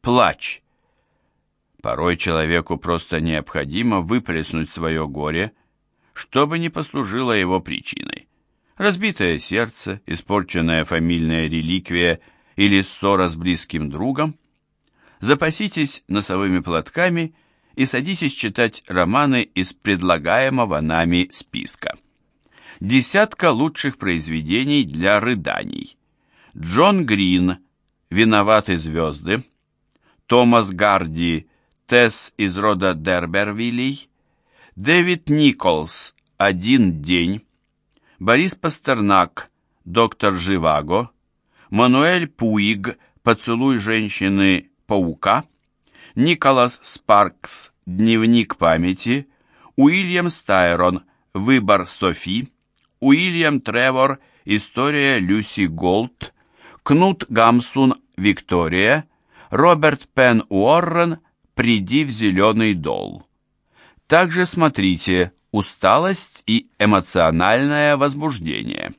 плач. Порой человеку просто необходимо выплеснуть свое горе, чтобы не послужило его причиной. Разбитое сердце, испорченная фамильная реликвия или ссора с близким другом. Запаситесь носовыми платками и садитесь читать романы из предлагаемого нами списка. Десятка лучших произведений для рыданий. Джон Грин «Виноваты звезды», Томас Гарди «Тесс из рода Дербервилей», Дэвид Николс «Один день», Борис Пастернак «Доктор Живаго», Мануэль Пуиг «Поцелуй женщины-паука», Николас Спаркс «Дневник памяти», Уильям Стайрон «Выбор Софи», Уильям Тревор «История Люси Голд», Кнут Гамсун «Виктория», Роберт Пен Уоррен «Приди в зеленый дол». Также смотрите «Усталость и эмоциональное возбуждение».